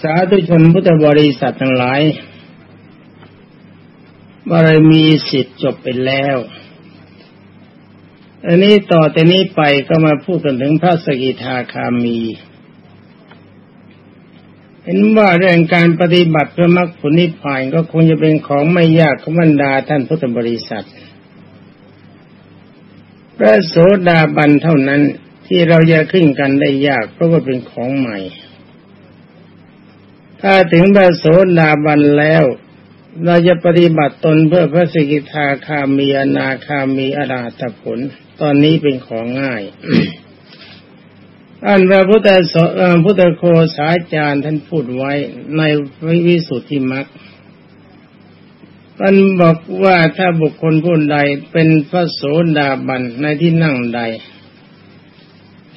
สาธุชนพุทธบริษัททั้งหลายบารมีสิทธิ์จบไปแล้ว อันนี้ต่อแต่นี้ไปก็มาพูดกันถึงพระสกิทาคามี เห็นว่าเรื่องการปฏิบัติเพื่อมรรคผลนิพพานก็คงจะเป็นของไม่ยากของบรรดาท่านพุทธบริษัท พระโสดาบันเท่านั้นที่เราจะขึ้นกันได้ยากเพราะว่าเป็นของใหม่ ถ้าถึงพระโสดาบันแล้ว เราจะปฏิบัติตนเพื่อพระสกิทาคามีอนาคามีอราตผล ตอนนี้เป็นของง่ายอันพระพุทธสพุทธโคสาจารย์ท่านพูดไว้ในวิสุทธิมรรคท่านบอกว่าถ้าบุคคลผู้ใดเป็นพระโสดาบันในที่นั่งใด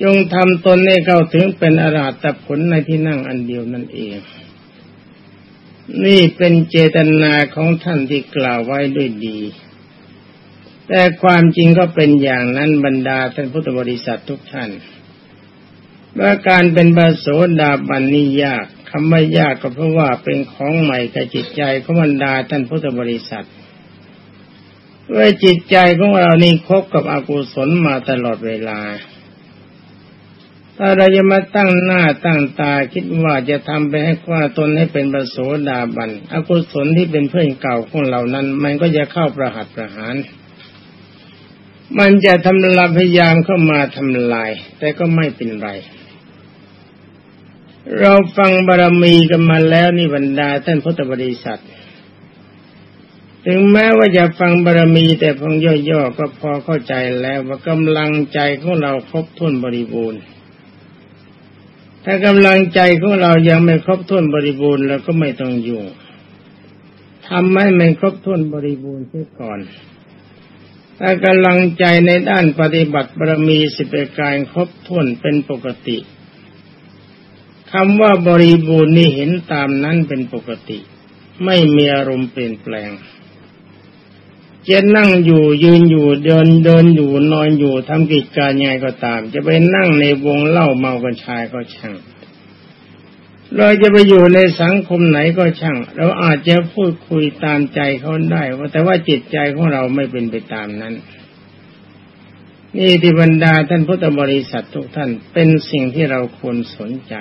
จงทำตนให้เข้าถึงเป็นอราตผลในที่นั่งอันเดียวนั่นเอง นี่เป็นเจตนาของท่านที่กล่าวไว้ด้วยดี แต่ความจริงก็เป็นอย่างนั้นบรรดาท่านพุทธบริษัททุกท่านว่าการเป็นบาโสดาบันนี่ยากคำว่ายากก็เพราะว่าเป็นของใหม่กับจิตใจของบรรดาท่านพุทธบริษัทว่าจิตใจของเรานี่คบกับอกุศลมาตลอดเวลา ถ้าเราจะมาตั้งหน้าตั้งตาคิดว่าจะทำไปให้ว่าตนให้เป็นประโสดาบันอกุศลที่เป็นเพื่อนเก่าของเรานั้น มันก็จะเข้าประหัตประหาร มันจะทำลายพยายามเข้ามาทำลาย แต่ก็ไม่เป็นไร เราฟังบารมีกันมาแล้วนี่บรรดาท่านพุทธบริษัท ถึงแม้ว่าจะฟังบารมีแต่เพียงย่อๆก็พอเข้าใจแล้วว่ากำลังใจของเราครบถ้วนบริบูรณ์ ถ้ากำลังใจของเรายังไม่ครบถ้วนบริบูรณ์เราก็ไม่ต้องยุ่งทำให้มันครบถ้วนบริบูรณ์เสียก่อน ถ้ากำลังใจในด้านปฏิบัติบารมีสิบประการครบถ้วนเป็นปกติคำว่าบริบูรณ์นี่เห็นตามนั้นเป็นปกติ ไม่มีอารมณ์เปลี่ยนแปลง จะนั่งอยู่ยืนอยู่เดินเดินอยู่นอนอยู่ทำกิจการยังไงก็ตาม จะไปนั่งในวงเล่าเมากันชายก็ช่างเราจะไปอยู่ในสังคมไหนก็ช่าง เราอาจจะพูดคุยตามใจเขาได้ว่าแต่ว่าจิตใจของเราไม่เป็นไปตามนั้น นี่ที่บรรดาท่านพุทธบริษัททุกท่านเป็นสิ่งที่เราควรสนใจ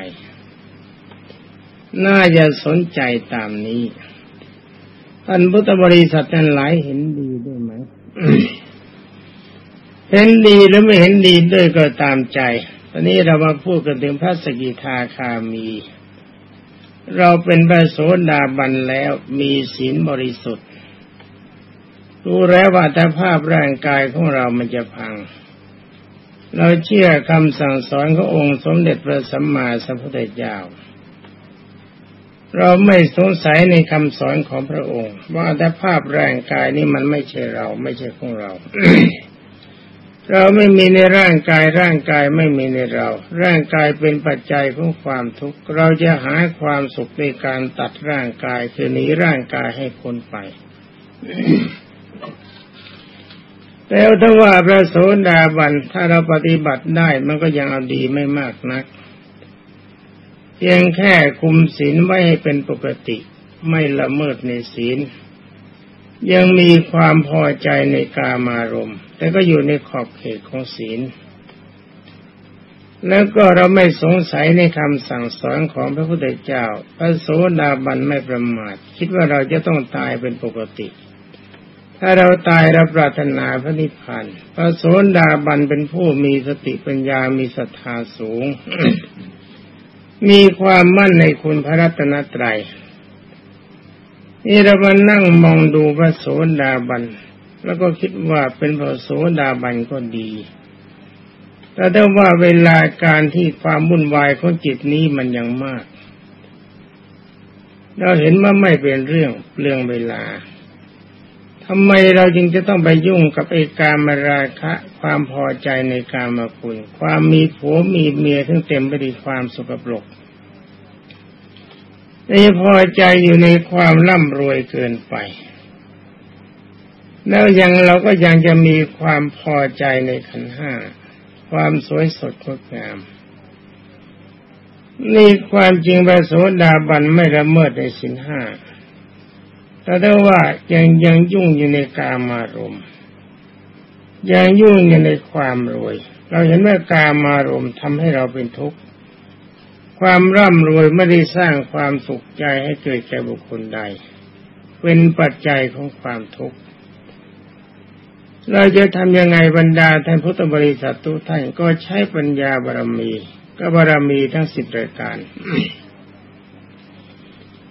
น่าจะสนใจตามนี้ ท่านพุทธบริษัทท่านหลายเห็นดีด้วยไหม เห็นดีหรือไม่เห็นดีด้วยก็ตามใจ ตอนนี้เรามาพูดกันถึงพระสกิทาคามี เราเป็นพระโสดาบันแล้วมีศีลบริสุทธิ์ รู้แล้วว่าถ้าภาพร่างกายของเรามันจะพัง เราเชื่อคำสั่งสอนขององค์สมเด็จพระสัมมาสัมพุทธเจ้า เราไม่สงสัยในคำสอนของพระองค์ ว่าแต่ภาพร่างกายนี้มันไม่ใช่เรา ไม่ใช่ของเรา เราไม่มีในร่างกายร่างกายไม่มีในเรา ร่างกายเป็นปัจจัยของความทุกข์เราจะหาความสุขในการตัดร่างกายคือหนีร่างกายให้พ้นไปแล้วถ้าว่าพระโสดาบันถ้าเราปฏิบัติได้มันก็ยังเอาดีไม่มากนัก เพียงแค่คุมศีลไว้ให้เป็นปกติไม่ละเมิดในศีล ยังมีความพอใจในกามารมณ์ แต่ก็อยู่ในขอบเขตของศีล แล้วก็เราไม่สงสัยในคำสั่งสอนของพระพุทธเจ้า พระโสดาบันไม่ประมาท คิดว่าเราจะต้องตายเป็นปกติ ถ้าเราตายเราปรารถนาพระนิพพานพระโสดาบันเป็นผู้มีสติปัญญามีศรัทธาสูง มีความมั่นในคุณพระรัตนตรัยนี่เรามานั่งมองดูพระโสดาบัน แล้วก็คิดว่าเป็นพระโสดาบันก็ดีแต่ถ้าว่าเวลาการที่ความวุ่นวายของจิตนี้มันยังมาก เราเห็นว่าไม่เป็นเรื่องเรื่องเวลา ทำไมเราจึงจะต้องไปยุ่งกับไอ้การมาราคะ ความพอใจในการมาคุณความมีผัวมีเมียทั้งเต็มไปด้วยความสกปรกนี่พอใจอยู่ในความร่ำรวยเกินไป แล้วยังเราก็ยังจะมีความพอใจในขันห้า ความสวยสดงดงามนี่ความจริงพระโสดาบันไม่ละเมิดในสินห้า แต่ถ้าว่ายังยังยุ่งอยู่ในกามารมณ์ยังยุ่งอยู่ในความรวย เราเห็นว่ากามารมณ์ทำให้เราเป็นทุกข์ความร่ำรวยไม่ได้สร้างความสุขใจให้เกิดแก่บุคคลใด เป็นปัจจัยของความทุกข์เราจะทำยังไงบรรดาท่านพุทธบริษัททุกท่านก็ใช้ปัญญาบารมี ก็บารมีทั้งสิบรายการ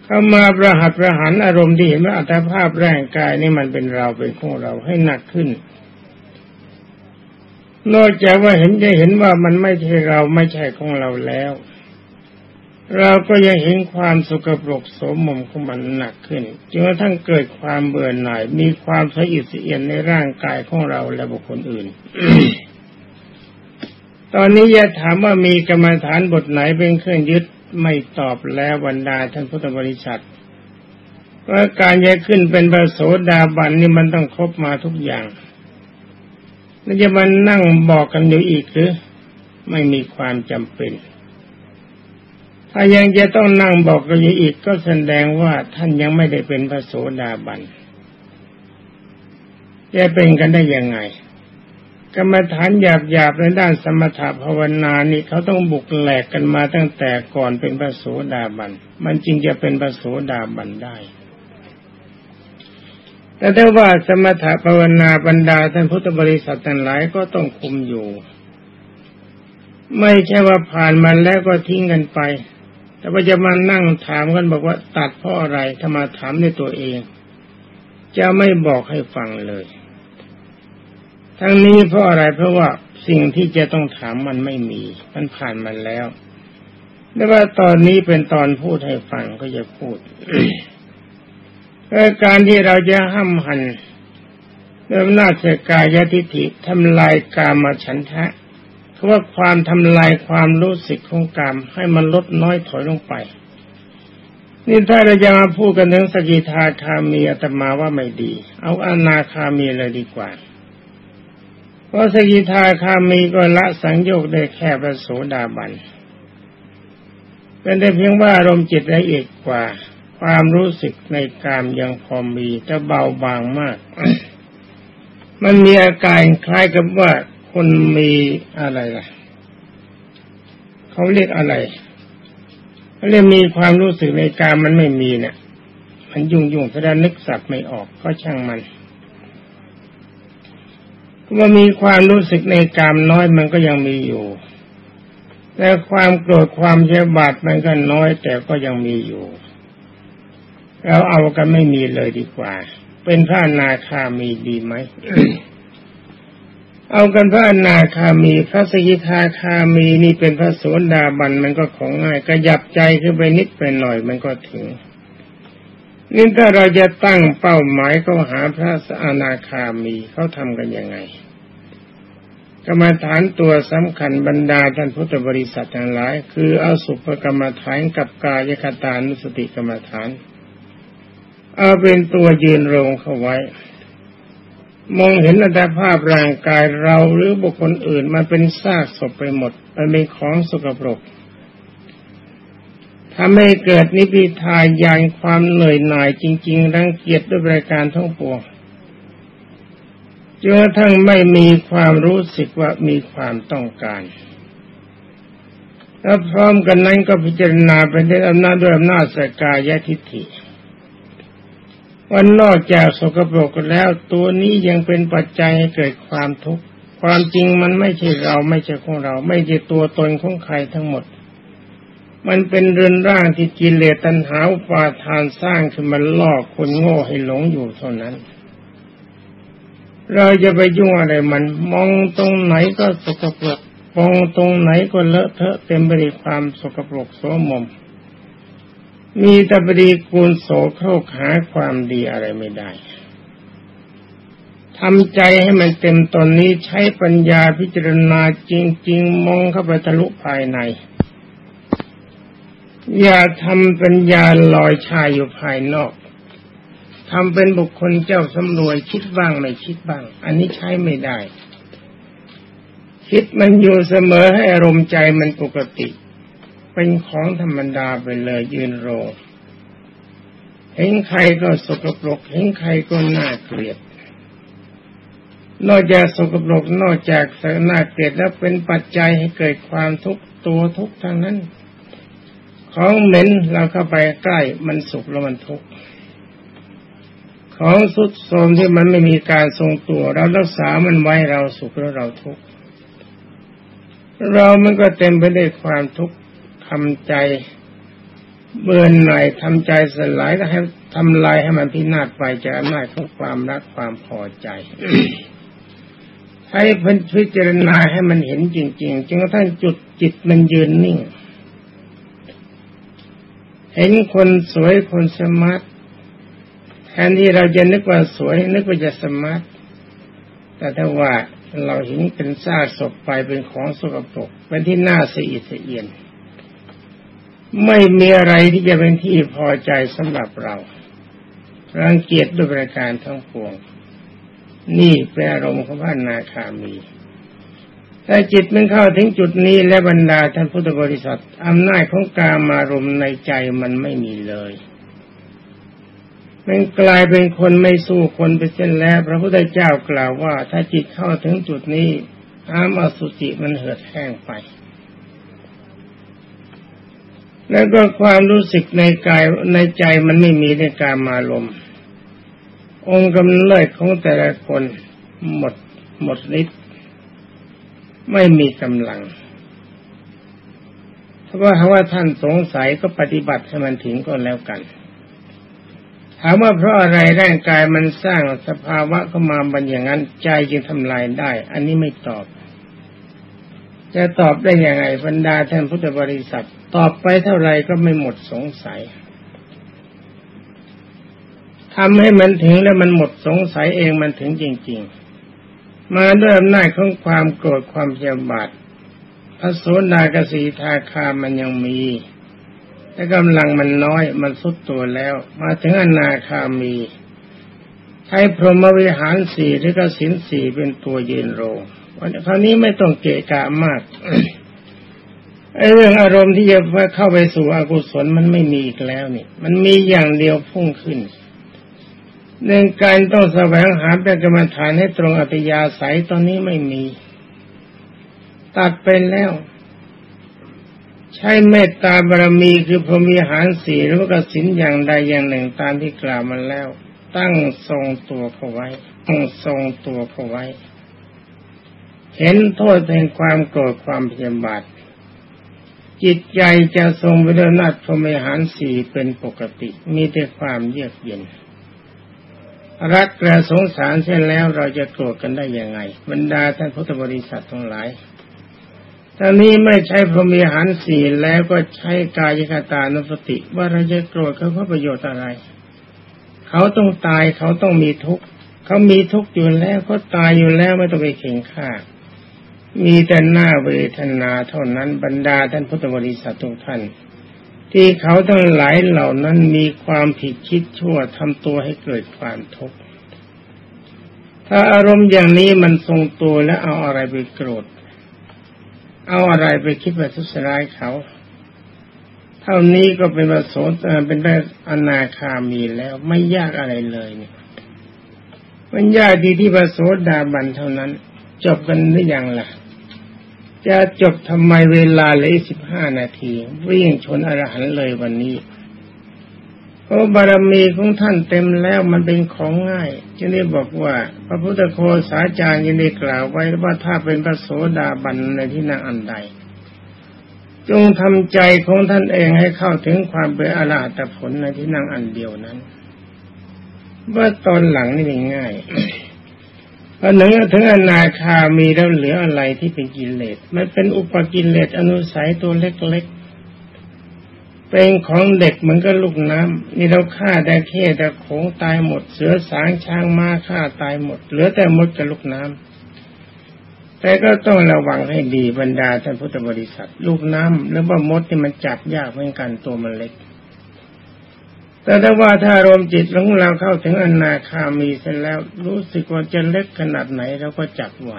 เข้ามาประหัตประหารอารมณ์ที่เห็นว่าอัตภาพร่างกายนี่มันเป็นเราเป็นของเราให้หนักขึ้น นอกจากว่าเห็นจะเห็นว่ามันไม่ใช่เราไม่ใช่ของเราแล้ว เราก็ยังเห็นความสุกปรกโสมมของมันหนักขึ้นจนกระทั่งเกิดความเบื่อหน่าย มีความสะอิดสะเอียนในร่างกายของเราและบุคคลอื่นตอนนี้จะถามว่ามีกรรมฐานบทไหนเป็นเครื่องยึด ไม่ตอบแล้วบรรดาท่านพุทธบริษัทว่าการจะขึ้นเป็นพระโสดาบันนี่มันต้องครบมาทุกอย่างแล้วจะมานั่งบอกกันอยู่อีกหรือไม่มีความจำเป็น ถ้ายังจะต้องนั่งบอกกันอยู่อีกก็แสดงว่าท่านยังไม่ได้เป็นพระโสดาบันจะเป็นกันได้ยังไง กรรมฐานหยาบๆในด้านสมถะภาวนานี่เขาต้องบุกแหลกกันมาตั้งแต่ก่อนเป็นพระโสดาบัน มันจึงจะเป็นพระโสดาบันได้ แต่ถ้าว่าสมถะภาวนาบรรดาท่านพุทธบริษัททั้งหลายก็ต้องคุมอยู่ ไม่ใช่ว่าผ่านมันแล้วก็ทิ้งกันไป แต่ว่าจะมานั่งถามกันบอกว่าตัดเพราะอะไรถ้ามาถามในตัวเอง จะไม่บอกให้ฟังเลย ทั้งนี้เพราะอะไรเพราะว่าสิ่งที่จะต้องถามมันไม่มี มันผ่านมาแล้วไม่ว่าตอนนี้เป็นตอนพูดให้ฟังก็จะพูดการที่เราจะห้ามหันเริ่มนาเสกายทิฏฐิทำลายกามาฉันทะคือว่าความทำลายความรู้สึกของกามให้มันลดน้อยถอยลงไป นี่ถ้าเราจะมาพูดกันถึงสกิทาคามีอาตมาว่าไม่ดี เอาอนาคามีเลยดีกว่า พราะสกิทาคามีก็ละสังโยกได้แค่ประโสดาบัน เป็นได้เพียงว่าอารมณ์จิตละเอียดกว่า ความรู้สึกในกามยังพอมีแต่เบาบางมาก มันมีอาการคล้ายกับว่าคนมีอะไรล่ะเขาเรียกอะไรเขาเรียกมีความรู้สึกในกามมันไม่มีเนี่ยมันยุ่งยุ่งแสดงนึกสับไม่ออกก็ช่างมัน ว่ามีความรู้สึกในกามน้อยมันก็ยังมีอยู่ แต่ความโกรธความเจ็บบาดมันก็น้อยแต่ก็ยังมีอยู่เราเอากันไม่มีเลยดีกว่า เป็นพระนาคามีดีไหม เอากันพระนาคามี พระสกิทาคามีนี่เป็นพระโสดาบันมันก็ของง่ายกระยับใจขึ้นไปนิดไปหน่อยมันก็ถึงนี่ถ้าเราจะตั้งเป้าหมายก็หาพระสอนาคามีเขาทำกันยังไง กรรมฐานตัวสำคัญบรรดาท่านพุทธบริษัททั้งหลาย คือเอาสุภกรรมฐานกับกายคตานุสติกรรมฐาน เอาเป็นตัวยืนรงเข้าไว้ มองเห็นอัตภาพร่างกายเราหรือบุคคลอื่นมันเป็นซากศพไปหมดมันเป็นของสกปรกทำให้เกิดนิพิทายานความเหนื่อยหน่ายจริง ๆ รังเกียจด้วยรายการทั้งปวง จนกระทั่งไม่มีความรู้สึกว่ามีความต้องการ แล้วพร้อมกันนั้นก็พิจารณาไปด้วยอำนาจด้วยอำนาจสกายทิฏฐิวันนอกจากสกปรกแล้วตัวนี้ยังเป็นปัจจัยให้เกิดความทุกข์ความจริงมันไม่ใช่เราไม่ใช่ของเรา ไม่ใช่ตัวตนของใครทั้งหมด มันเป็นเรือนร่างที่กิเลสตัณหาอุปาทานสร้างขึ้นมาล่อคนโง่ให้หลงอยู่เท่านั้น เราจะไปยุ่งอะไรมัน มองตรงไหนก็สกปรกมองตรงไหนก็เลอะเทอะเต็มไปด้วยความสกปรกโสมม มีแต่ปดีกูลโสโครกหาความดีอะไรไม่ได้ทำใจให้มันเต็มตอนนี้ใช้ปัญญาพิจารณาจริง ๆ มองเข้าไปทะลุภายใน อย่าทำปัญญาลอยชายอยู่ภายนอก ทำเป็นบุคคลเจ้าสำรวยคิดบ้างไม่คิดบ้าง อันนี้ใช้ไม่ได้ คิดมันอยู่เสมอให้อารมณ์ใจมันปกติ เป็นของธรรมดาไปเลยยืนโรงเห็นใครก็สกปรกเห็นใครก็น่าเกลียด นอกจากสกปรกนอกจากน่าเกลียดแล้วเป็นปัจจัยให้เกิดความทุกข์ตัวทุกข์ทั้งนั้น ของเหม็นเราเข้าไปใกล้มันสุกแล้วมันทุกข์ ของสุดโทมที่มันไม่มีการทรงตัว เรารักษามันไว้เราสุขแล้วเราทุกข์เรามันก็เต็มไปด้วยความทุกข์ทำใจเบื่อหน่ายทำใจสลายก็ให้ทำลายให้มันพินาศไปจากอำนาจของความรักความพอใจ ให้พินพิจารณาให้มันเห็นจริงๆจนกระทั่งจุดจิตมันยืนนิ่ง เห็นคนสวยคนสมาร์ท แทนที่เราจะนึกว่าสวยนึกว่าจะสมาร์ทแต่ถ้าว่าเราเห็นเป็นซากศพไปเป็นของสกปรกเป็นที่น่าสะอิดสะเอียน ไม่มีอะไรที่จะเป็นที่พอใจสำหรับเรา รังเกียจด้วยประการทั้งปวง นี่เป็นอารมณ์ของพระนาคามีแต่จิตมันเข้าถึงจุดนี้และบรรดาท่านพุทธบริษัทอำนาจของกามารมในใจมันไม่มีเลย มันกลายเป็นคนไม่สู้คนไปเส้นแล้ว พระพุทธเจ้ากล่าวว่า ถ้าจิตเข้าถึงจุดนี้อามอสุจิมันเหือดแห้งไป แล้วก็ความรู้สึกในกายในใจมันไม่มีในการมาลม องค์กำเนิดของแต่ละคนหมดหมดฤทธิ์ไม่มีกำลังเพราว่าว่าท่านสงสัยก็ปฏิบัติให้มันถึงก็แล้วกัน ถามว่าเพราะอะไรร่างกายมันสร้างสภาวะเข้ามาบันอย่างนั้น ใจจึงทำลายได้ อันนี้ไม่ตอบ จะตอบได้ยังไงบรรดาท่านพุทธบริษัท ตอบไปเท่าไรก็ไม่หมดสงสัยทำให้มันถึงแล้วมันหมดสงสัยเองมันถึงจริง ๆ มาด้วยอำนาจของความโกรธความเจียบาทพระโสดากสีทาคามันยังมี แต่กำลังมันน้อยมันสุดตัวแล้ว มาถึงอนาคามีใช้พรหมวิหารสี่หรือกสินสี่เป็นตัวยืนโรงคราวนี้ไม่ต้องเกะกะมากไอ้เรื่องอารมณ์ที่จะเข้าไปสู่อกุศลมันไม่มีอีกแล้วนี่ มันมีอย่างเดียวพุ่งขึ้นเรื่องการต้องแสวงหาเป็นกรรมฐานให้ตรงอัตยาศัยตอนนี้ไม่มี ตัดไปแล้ว ช้เมตตาบารมีคือพรหมีหารสีหรือกสินอย่างใดอย่างหนึ่งตามที่กล่าวมาแล้ว ตั้งทรงตัวเขาไว้ตั้งทรงตัวเขาไว้ เห็นโทษแห่งความโกรธความพยาบาทจิตใจจะทรงไปด้วยนัดพรหมหารสีเป็นปกติ มีแต่ความเยือกเย็น รักและสงสารเช่นแล้วเราจะโกรธกันได้ยังไง บรรดาท่านพุทธบริษัททั้งหลาย อนนี้ไม่ใช้พรหมหารสี่แล้วก็ใช้กายคตานุสติ ว่าเราจะโกรธเขาเพราะประโยชน์อะไร เขาต้องตายเขาต้องมีทุกข์เขามีทุกข์อยู่แล้วเขาตายอยู่แล้วไม่ต้องไปเข่งฆ่า มีแต่หน้าเวทนาเท่านั้นบรรดาท่านพุทธบริษัททุกท่าน ที่เขาทั้งหลายเหล่านั้นมีความผิดคิดชั่วทำตัวให้เกิดความทุกข์ถ้าอารมณ์อย่างนี้มันทรงตัวแล้วเอาอะไรไปโกรธ เอาอะไรไปคิดว่าทุษร้ายเขา เท่านี้ก็เป็นประโสเป็นได้อนาคามีแล้วไม่ยากอะไรเลยเนี่ย มันยากดีที่ประโสดาบันเท่านั้น จบกันหรือยังล่ะ จะจบทำไมเวลาเลยสิบห้านาทีวิ่งชนอรหันเลยวันนี้ ราะบารมีของท่านเต็มแล้วมันเป็นของง่ายจึงได้บอกว่า พระพุทธโคสาจารย์ยังได้กล่าวไว้ว่าถ้าเป็นพระโสดาบันในที่นั่งอันใด จงทำใจของท่านเองให้เข้าถึงความเป็นอรหัตผลในที่นั่งอันเดียวนั้นว่าตอนหลังนี่ง่ายพอหนึ่งถึงอนาคามีแล้วเหลืออะไรที่เป็นกิเลสมันเป็นอุปกิเลสอนุสัยตัวเล็กๆ เป็นของเด็กเหมือนกับลูกน้ำนี่เราฆ่าได้แค่แต่โขงตายหมด เสือสางช้างม้าฆ่าตายหมด เหลือแต่มดกับลูกน้ำแต่ก็ต้องระวังให้ดีบรรดาท่านพุทธบริษัท ลูกน้ำแล้วว่ามดที่มันจับยากเหมือนกันตัวมันเล็ก แต่ถ้าว่าถ้าอารมณ์จิตของเราเข้าถึงอนาคามีเสร็จแล้ว รู้สึกว่าจะเล็กขนาดไหนเราก็จับไหว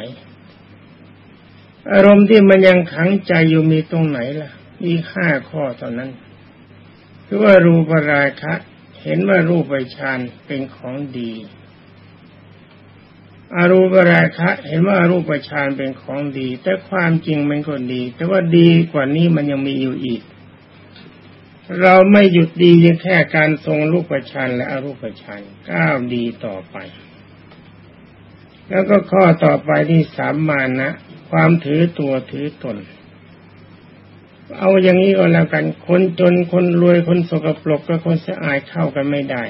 อารมณ์ที่มันยังขังใจอยู่มีตรงไหนล่ะอีห้าข้อเท่านั้น คือว่ารูปราคะ เห็นว่ารูปฌานเป็นของดีอารูปราคะ เห็นว่ารูปฌานเป็นของดี แต่ความจริงมันก็ดี แต่ว่าดีกว่านี้มันยังมีอยู่อีก เราไม่หยุดดียังแค่การทรงรูปฌานและอรูปฌานก้าวดีต่อไป แล้วก็ข้อต่อไปที่สามมานะ ความถือตัวถือตน เอาอย่างนี้ก็แล้วกัน คนจนคนรวยคนสกปรกกับคนสะอาดเข้ากันไม่ได้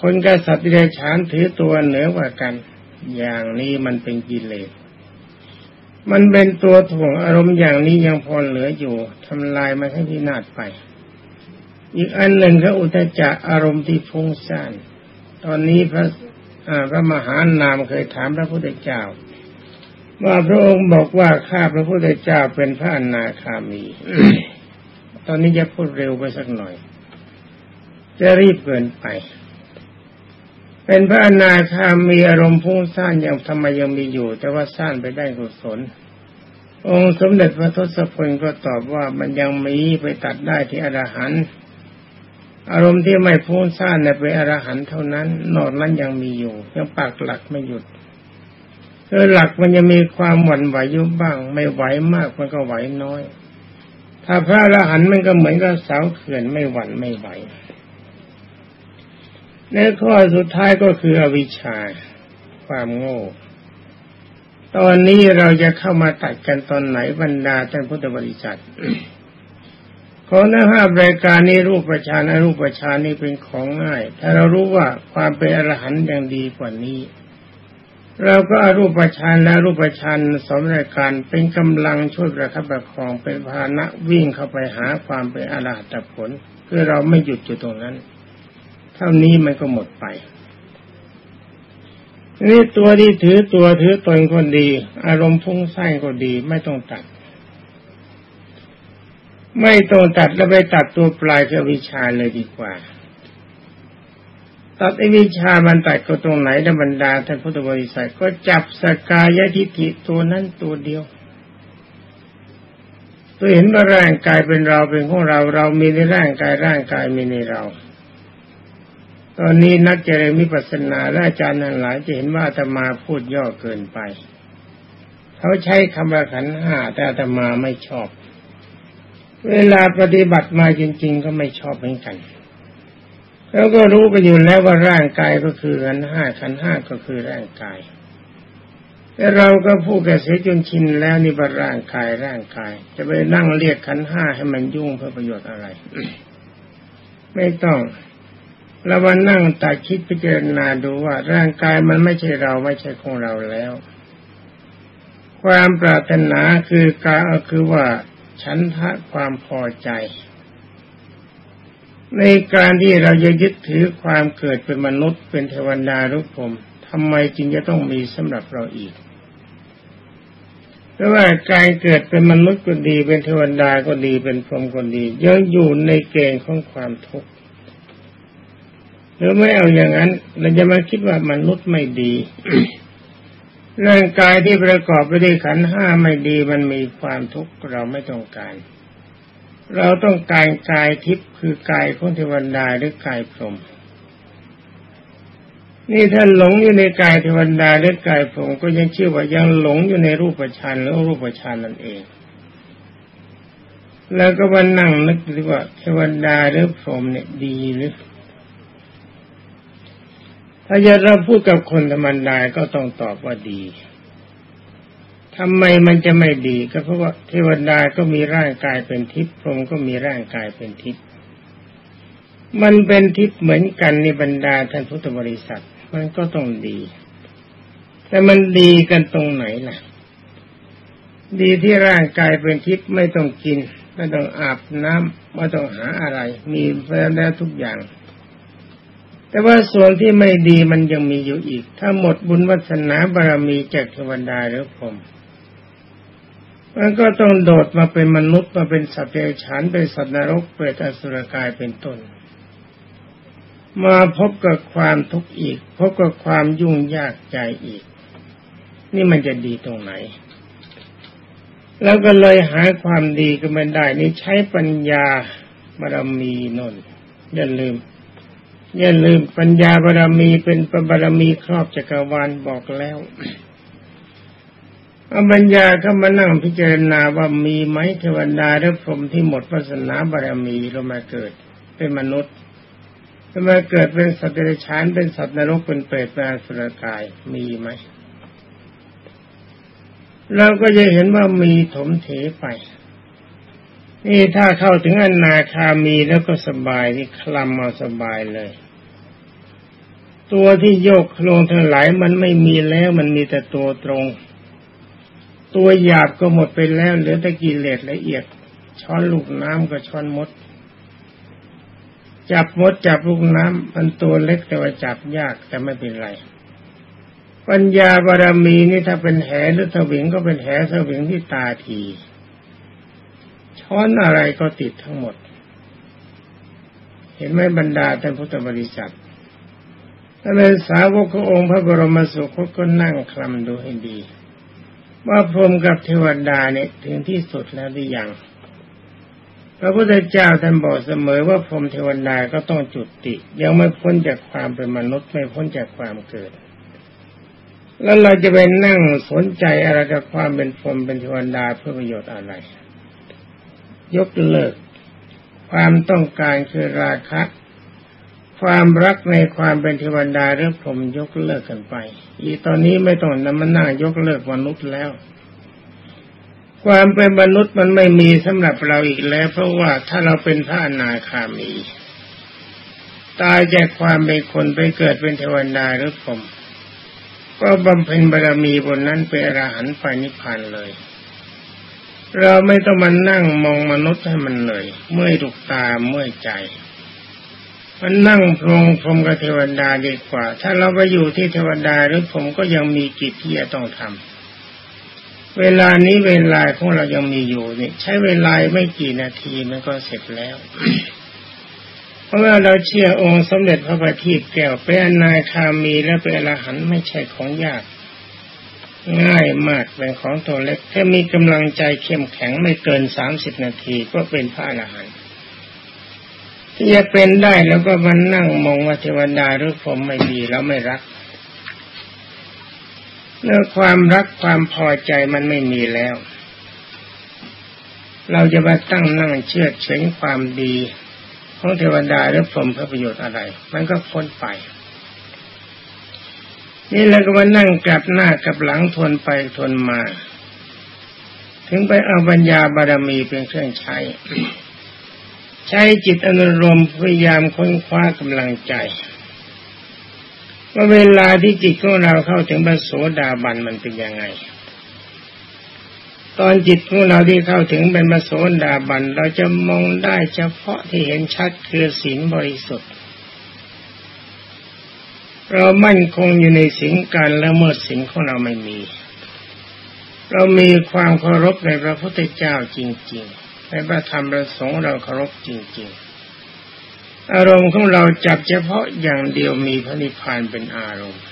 คนกษัตริย์เดชานถือตัวเหนือกว่ากัน อย่างนี้มันเป็นกิเลสมันเป็นตัวถ่วงอารมณ์อย่างนี้ยังพอเหลืออยู่ทำลายมันให้พินาศไป อีกอันหนึ่งก็อุตจักอารมณ์ที่ฟุ้งซ่านตอนนี้พระพระมหานามเคยถามพระพุทธเจ้า ว่าพระองค์บอกว่าข้าพระพุทธเจ้าเป็นพระอนาคามี ตอนนี้จะพูดเร็วไปสักหน่อย จะรีบเกินไป เป็นพระอนาคามีอารมณ์พุ่งซ่านย่างทำไมยังมีอยู่ แต่ว่าซ่านไปได้กุศล องค์สมเด็จพระทศพลก็ตอบว่ามันยังมีไปตัดได้ที่อรหันต์อารมณ์ที่ไม่พุ่งซ่านเนี่ยเป็นอรหันต์เท่านั้น นอกนั้นยังมีอยู่ยังปากหลักไม่หยุด คือหลักมันจะมีความหวั่นไหวอยู่บ้าง ไม่ไหวมากมันก็ไหวน้อย ถ้าพระอรหันต์มันก็เหมือนกับเสาเขื่อนไม่หวั่นไม่ไหวในข้อสุดท้ายก็คืออวิชชา ความโง่ ตอนนี้เราจะเข้ามาตัดกันตอนไหนบรรดาท่านพุทธบริษัทของทั้งห้ารายการนี้รูปประชานรูปประชานนี้เป็นของง่าย ถ้าเรารู้ว่าความเป็นอรหันต์ยังดีกว่านี้ เราก็อรูปประชานและรูปประชานสมรายการเป็นกำลังช่วยประคับประคองเป็นพาหนะวิ่งเข้าไปหาความเป็นอรหัตผลคือเราไม่หยุดอยู่ตรงนั้น เท่านี้มันก็หมดไปนี่ตัวที่ถือตัวถือตนคนดี อารมณ์พุ่งไส้ก็ดี ไม่ต้องตัด ไม่ต้องตัดแล้วไปตัดตัวปลายคือวิชาเลยดีกว่า ตัดไอ้วิชามันตัดก็ตรงไหนธรรดาท่านพุทธบริษัทก็จับสกายทิฏฐิตัวนั้นตัวเดียว ตัวเห็นว่าร่างกายเป็นเราเป็นของเรา เรามีในร่างกายร่างกายมีในเรา ตอนนี้นักเจริญวิปัสสนาและอาจารย์นั้นหลายจะเห็นว่าธรรมาพูดย่อเกินไป เขาใช้คำว่าขันห้าแต่ธรรมาไม่ชอบ เวลาปฏิบัติมาจริง ๆ ก็ไม่ชอบเหมือนกัน แล้วก็รู้กันอยู่แล้วว่าร่างกายก็คือขันห้าขันห้าก็คือร่างกายแต่เราก็พูดกันเสียจนชินแล้วนี่ว่าร่างกายร่างกาย จะไปนั่งเรียกขันห้าให้มันยุ่งเพื่อประโยชน์อะไร ไม่ต้องเรามานั่งตัดคิดพิจารณาดูว่า ร่างกายมันไม่ใช่เราไม่ใช่ของเราแล้ว ความปรารถนาคือการคือว่าฉันทะความพอใจ ในการที่เราจะยึดถือความเกิดเป็นมนุษย์เป็นเทวดารุกผมทำไมจึงจะต้องมีสำหรับเราอีกเพราะว่าการเกิดเป็นมนุษย์ก็ดีเป็นเทวดาก็ดีเป็นพรหมก็ดียังอยู่ในเกณฑ์ของความทุกข์หรือไม่เอาอย่างนั้น เราจะมาคิดว่ามนุษย์ไม่ดีร่างกายที่ประกอบไปด้วยขันห้าไม่ดีมันมีความทุกข์เราไม่ต้องการ เราต้องการกายทิพย์คือกายของเทวดาหรือกายพรหมนี่ถ้าหลงอยู่ในกายเทวดาหรือกายพรหมก็ยังชื่อว่ายังหลงอยู่ในรูปฌานหรือรูปฌานนั่นเอง แล้วก็มานั่งนึกดูว่าเทวดาหรือพรหมเนี่ยดีหรือถ้าจะเราพูดกับคนธรรมดาก็ต้องตอบว่าดี ทำไมมันจะไม่ดี ก็เพราะว่าเทวดาก็มีร่างกายเป็นทิพย์พรหมก็มีร่างกายเป็นทิพย์มันเป็นทิพย์เหมือนกันในบรรดาท่านพุทธบริษัท มันก็ต้องดี แต่มันดีกันตรงไหนล่ะ ดีที่ร่างกายเป็นทิพย์ไม่ต้องกิน ไม่ต้องอาบน้ำไม่ต้องหาอะไร มีแล้วทุกอย่างแต่ว่าส่วนที่ไม่ดีมันยังมีอยู่อีก ถ้าหมดบุญวัฒนาบารมีจากเทวดาหรือผม มันก็ต้องโดดมาเป็นมนุษย์มาเป็นสัตว์เดรัจฉานเป็นสัตว์นรกเปรตอสุรกายเป็นต้น มาพบกับความทุกข์อีก พบกับความยุ่งยากใจอีก นี่มันจะดีตรงไหน แล้วก็เลยหาความดีก็ไม่ได้ นี่ใช้ปัญญาบารมีนนอย่าลืม อย่าลืมปัญญาบารมีเป็นปบารมีครอบจักรวาลบอกแล้ว อาปัญญาเขามานั่งพิจารณาว่ามีไหมเทวดาหรือพรหมที่หมดวาสนาบารมีลงมาเกิดเป็นมนุษย์ลงมาเกิดเป็นสัตว์เดรัจฉานเป็นสัตว์นรกเป็นเปรตเป็นอสุรกายมีไหมเราก็จะเห็นว่ามีถมเถไป นี่ถ้าเข้าถึงอนาคามีแล้วก็สบายที่คลำเอาสบายเลย ตัวที่โยกโครงทั้งหลายมันไม่มีแล้วมันมีแต่ตัวตรง ตัวหยาบก็หมดไปแล้วเหลือแต่กิเลสละเอียด ช้อนลูกน้ำก็ช้อนมด จับมดจับลูกน้ำมันตัวเล็กแต่ว่าจับยากแต่ไม่เป็นไร ปัญญาบารมีนี่ถ้าเป็นแหหรือสวิงก็เป็นแหสวิงที่ตาที ช้อนอะไรก็ติดทั้งหมด เห็นไหมบรรดาท่านพุทธบริษัทถ้าเป็นสาวกขององค์พระบรมสุคตก็นั่งคลำดูให้ดี ว่าพรหมกับเทวดาเนี่ยถึงที่สุดแล้วหรือยัง พระพุทธเจ้าท่านบอกเสมอว่าพรหมเทวดาก็ต้องจุดติ ยังไม่พ้นจากความเป็นมนุษย์ไม่พ้นจากความเกิด แล้วเราจะไปนั่งสนใจอะไรกับความเป็นพรหมเป็นเทวดาเพื่อประโยชน์อะไร ยกเลิก ความต้องการคือราคะ ความรักในความเป็นเทวดาหรือพรหมยกเลิกกันไป อีตอนนี้ไม่ต้องนำมานั่งยกเลิกมนุษย์แล้ว ความเป็นมนุษย์มันไม่มีสำหรับเราอีกแล้ว เพราะว่าถ้าเราเป็นพระอนาคามี ตายจากความเป็นคนไปเกิดเป็นเทวดาหรือพรหมก็บำเพ็ญบารมีบนนั้นเป็นอรหันต์ไปนิพพานเลย เราไม่ต้องมานั่งมองมนุษย์ให้มันเหนื่อยเมื่อยดุกตาเมื่อยใจ มันนั่งพรมพรมกับเทวดาดีกว่า ถ้าเราไปอยู่ที่เทวดาหรือผมก็ยังมีกิจที่จะต้องทำเวลานี้เวลาของเรายังมีอยู่นี่ใช้เวลาไม่กี่นาทีมันก็เสร็จแล้ว เพราะว่าเราเชื่อองค์สมเด็จพระบัณฑิตแก้วเป็นนายคามีและเป็นอรหันไม่ใช่ของยาก ง่ายมากเป็นของตัวเล็กแค่มีกำลังใจเข้มแข็งไม่เกินสามสิบนาทีก็เป็นพระอรหันต ที่จะเป็นได้แล้วก็มานั่งมองว่าเทวดาหรือผมไม่ดีแล้วไม่รักเนื่อความรักความพอใจมันไม่มีแล้ว เราจะมาตั้งนั่งเชื่อเฉยความดีของเทวดาหรือพรหมเพื่อประโยชน์อะไร มันก็พ้นไป นี่เราก็มานั่งกลับหน้ากับหลังทนไปทนมา ถึงไปเอาปัญญาบารมีเป็นเครื่องใช้ ใช้จิตอนุรมพยายามค้นคว้ากำลังใจว่าเวลาที่จิตของเราเข้าถึงบรโสดาบันมันเป็นยังไง ตอนจิตของเราที่เข้าถึงเป็นมโสดาบันเราจะมองได้เฉพาะที่เห็นชัดคือศีลบริสุทธิ์ เรามั่นคงอยู่ในสิ่งการละเมิดสิ่งของเราไม่มี เรามีความเคารพในพระพุทธเจ้าจริง ๆ ในพระธรรมประสงค์เราเคารพจริง ๆ อารมณ์ของเราจับเฉพาะอย่างเดียวมีพระนิพพานเป็นอารมณ์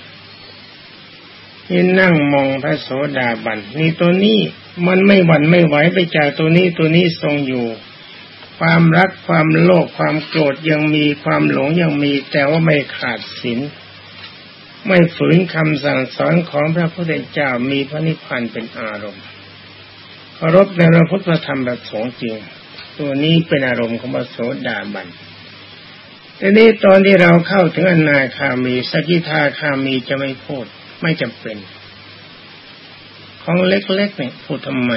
ที่นั่งมองพระโสดาบันนี่ตัวนี้มันไม่หวั่นไม่ไหวไปจากตัวนี้ตัวนี้ทรงอยู่ ความรักความโลภความโกรธยังมีความหลงยังมี แต่ว่าไม่ขาดศีลไม่ฝืนคำสั่งสอนของพระพุทธเจ้ามีพระนิพพานเป็นอารมณ์ รพในพระพุทธธรรมแบบสงจริง ตัวนี้เป็นอารมณ์ของพระโสดาบันทีนี้ตอนที่เราเข้าถึงอนาคามีสกิทาคามีจะไม่พูดไม่จำเป็น ของเล็กๆเนี่ยพูดทำไม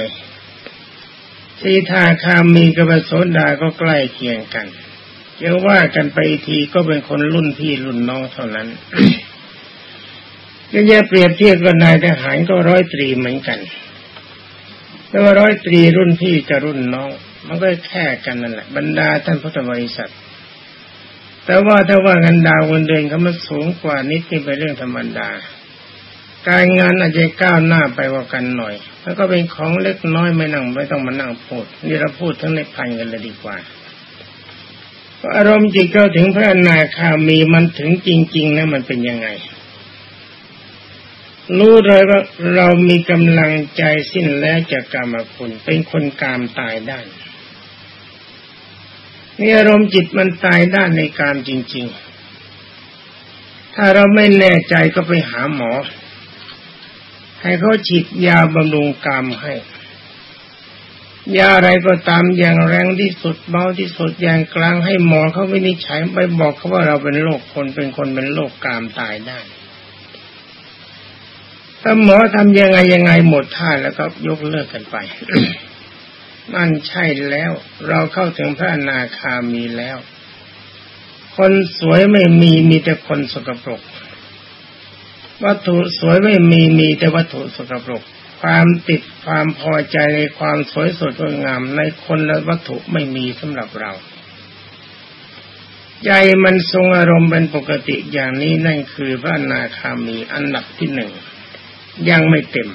สีทาคามีกับโสดาก็ใกล้เคียงกันเดี๋ยวว่ากันไปทีก็เป็นคนรุ่นพี่รุ่นน้องเท่านั้นก็แยกเปรียบเทียบกับนายทหารก็ร้อยตรีเหมือนกัน แต่ว่าร้อยตรีรุ่นพี่กับรุ่นน้อง มันก็แค่กันนั่นแหละ บรรดาท่านพุทธบริษัท แต่ว่าถ้าว่าเงินดาวเงินเดือนเขามันสูงกว่านิดนี่เป็นเรื่องธรรมดา การงานอาจจะก้าวหน้าไปกว่ากันหน่อย แล้วก็เป็นของเล็กน้อยไม่นั่งไม่ต้องมานั่งพูดนี่เราพูดทั้งในพันกันเลยดีกว่าอารมณ์จิตก็ถึงพระอนาคามีมันถึงจริง ๆ นะมันเป็นยังไง รู้เลยว่าเรามีกำลังใจสิ้นแล้วจากกรรมคุณเป็นคนกามตายได้นี่อารมณ์จิตมันตายด้านในกามจริง ๆ ถ้าเราไม่แน่ใจก็ไปหาหมอ ให้เขาฉีดยาบำรุงกามให้ ยาอะไรก็ตามอย่างแรงที่สุดเบาที่สุดอย่างกลางให้หมอเขาวินิจฉัยไปบอกเขาว่าเราเป็นโรคคนเป็นคนเป็นโรคกามตายได้ ถ้าหมอทำยังไงยังไงหมดท่าแล้วก็ยกเลิกกันไปนั่นใช่แล้ว เราเข้าถึงพระนาคามีแล้ว คนสวยไม่มีมีแต่คนสกปรก วัตถุสวยไม่มีมีแต่วัตถุสกปรก ความติดความพอใจในความสวยสดงดงามในคนและวัตถุไม่มีสำหรับเราใจมันทรงอารมณ์เป็นปกติอย่างนี้นั่นคือพระนาคามีอันดับที่หนึ่ง ยังไม่เต็ม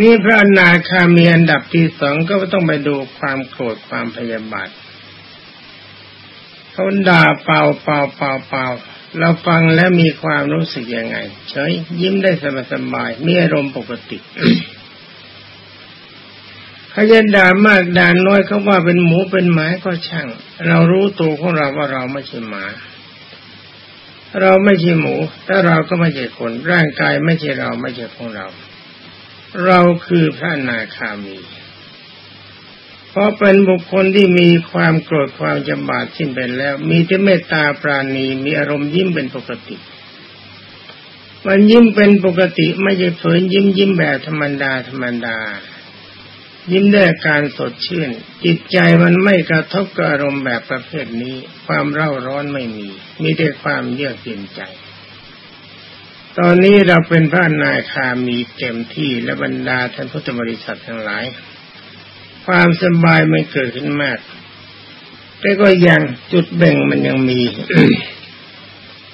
นี่พระอนาคามีอันดับที่สองก็ต้องไปดูความโกรธความพยาบาทเขาด่าเปล่าเปล่าเปล่าเปล่าเราฟังแล้วมีความรู้สึกยังไง เฉยยิ้มได้สบายสบายมีอารมณ์ปกติเขาจะด่ามากด่าน้อยเขาว่าเป็นหมูเป็นหมาก็ช่าง เรารู้ตัวของเราว่าเราไม่ใช่หมา เราไม่ใช่หมูแต่เราก็ไม่ใช่คน ร่างกายไม่ใช่เราไม่ใช่ของเรา เราคือพระนาคามี เพราะเป็นบุคคลที่มีความโกรธความจำบาดสิ้นไปแล้ว มีแต่เมตตาปราณีมีอารมณ์ยิ้มเป็นปกติมันยิ้มเป็นปกติไม่ใช่เผยยิ้มยิ้มแบบธรรมดาธรรมดา ยิ้มด้วยการสดชื่น จิตใจมันไม่กระทบกับอารมณ์แบบประเภทนี้ ความเร่าร้อนไม่มีมีแต่ความเยือกเย็นใจ ตอนนี้เราเป็นพระนายคามีเต็มที่และบรรดาท่านพุทธบริษัททั้งหลาย ความสบายไม่เกิดขึ้นมาก แต่ก็ยังจุดเบ่งมันยังมี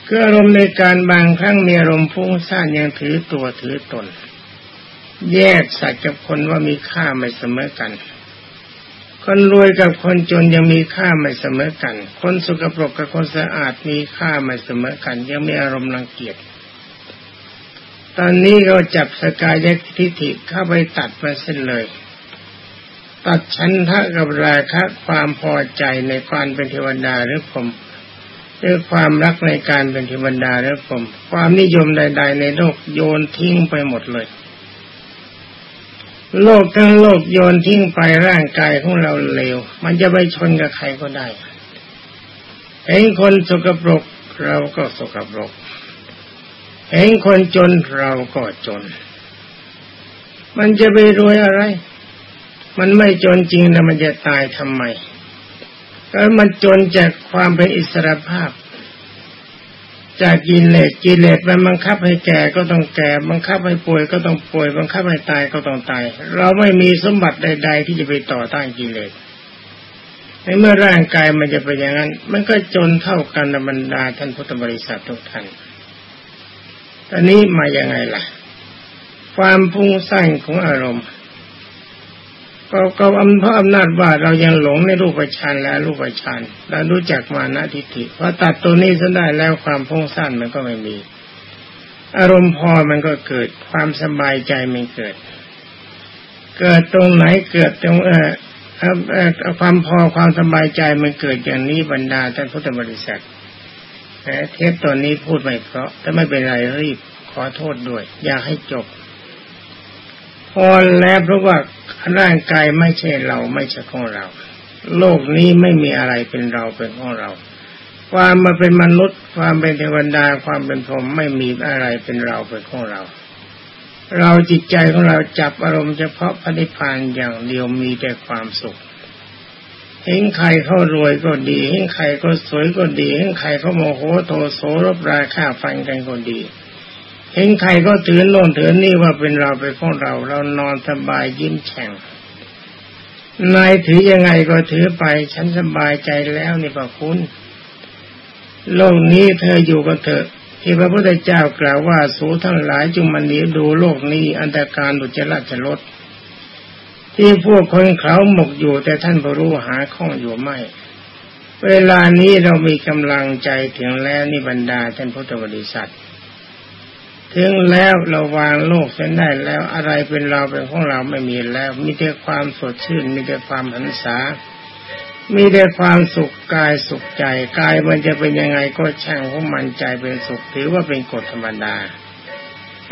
คืออารมณ์ในการบางครั้งมีอารมณ์ฟุ้งซ่านยังถือตัวถือตน แยกสัตว์กับคนว่ามีค่าไม่เสมอกัน คนรวยกับคนจนยังมีค่าไม่เสมอกัน คนสุกปรกกับคนสะอาดมีค่าไม่เสมอกัน ยังมีอารมณ์รังเกียจ ตอนนี้เราจับสกายทิฏฐิเข้าไปตัดมาเส้นเลย ตัดชั้นทะกับราคะความพอใจในความเป็นเทวดาหรือผมหรือความรักในการเป็นเทวดาหรือผม ความนิยมใด ๆ ในโลกโยนทิ้งไปหมดเลย โลกทั้งโลกโยนทิ้งไปร่างกายของเราเลว มันจะไปชนกับใครก็ได้เห็นคนสกปรกเราก็สกปรกเห็นคนจนเราก็จน มันจะไปรวยอะไร มันไม่จนจริงแล้วมันจะตายทำไมก็มันจนจากความเป็นอิสระภาพ จากกิเลสกิเลสมันบังคับให้แก่ก็ต้องแก่ บังคับให้ป่วยก็ต้องป่วย บังคับให้ตายก็ต้องตาย เราไม่มีสมบัติใด ๆ ที่จะไปต่อต้านกิเลสในเมื่อร่างกายมันจะเป็นอย่างนั้น มันก็จนเท่ากันบรรดาท่านพุทธบริษัททุกท่านตอนนี้มาอย่างไงล่ะ ความพุ่งสร้างของอารมณ์ ก็ก็อำเพราะอำนาจว่าเรายังหลงในรูปฌานและรูปฌานเรารู้จักมานะทิฏฐิพอตัดตัวนี้ซะได้แล้วความพุ่งสั้นมันก็ไม่มี อารมณ์พอมันก็เกิดความสบายใจมันเกิด เกิดตรงไหนเกิดตรงเออความพอความสบายใจมันเกิดอย่างนี้บรรดาท่านพุทธบริษัทแต่เทปตอนนี้พูดไม่เพราะแต่ไม่เป็นไรรีบขอโทษด้วย อยากให้จบ พอแล้วเพราะว่าร่างกายไม่ใช่เราไม่ใช่ของเรา โลกนี้ไม่มีอะไรเป็นเราเป็นของเรา ความมาเป็นมนุษย์ ความเป็นเทวดาความเป็นพรหมไม่มีอะไรเป็นเราเป็นของเรา เราจิตใจของเราจับอารมณ์เฉพาะพระนิพพานอย่างเดียวมีแต่ความสุขเห็นใครเขารวยก็ดีเห็นใครก็สวยก็ดีเห็นใครเขาโมโหโทโสรบราฆ่าฟันกันก็ดี เห็นใครก็ถือโน่นถือนี่ว่าเป็นเราเป็นของเรา เรานอนสบายยิ้มแฉ่งนายถือยังไงก็ถือไป ฉันสบายใจแล้วนี่พระคุณโลกนี้เธออยู่กับเธอะ ที่พระพุทธเจ้ากล่าวว่าสูทั้งหลายจงมันนี้ดูโลกนี้ อันตรการดุจราชลดที่พวกคนเขาหมกอยู่แต่ท่านบรู้หาข้องอยู่ไม่ เวลานี้เรามีกำลังใจถึงแล้วนี่บรรดาท่านพุทธบริษัท ถึงแล้วเราวางโลกเส้นได้แล้ว อะไรเป็นเราเป็นของเราไม่มีแล้ว มีแต่ความสดชื่น มีแต่ความหันษา มีแต่ความสุขกายสุขใจกายมันจะเป็นยังไงก็ช่างของมันใจเป็นสุขถือว่าเป็นกฎธรรมดา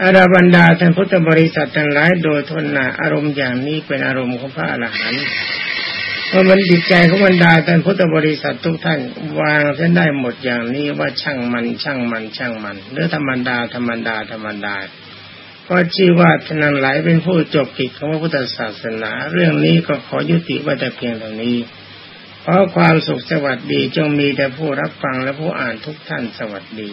อารบรรดาท่านพุทธบริษัททั้งหลายโดยทนนาอารมณ์อย่างนี้เป็นอารมณ์ของพระอรหันต์ เพราะมันจิตใจของบรรดาท่านพุทธบริษัททุกท่านวางเส้นได้หมดอย่างนี้ว่าช่างมันช่างมันช่างมันหรือธรรมดาธรรมดาธรรมดาก็ชื่อว่าท่านหลายเป็นผู้จบกิจของพระพุทธศาสนา เรื่องนี้ก็ขอยุติไว้แต่เพียงเท่านี้ขอความสุขสวัสดีจงมีแต่ผู้รับฟังและผู้อ่านทุกท่านสวัสดี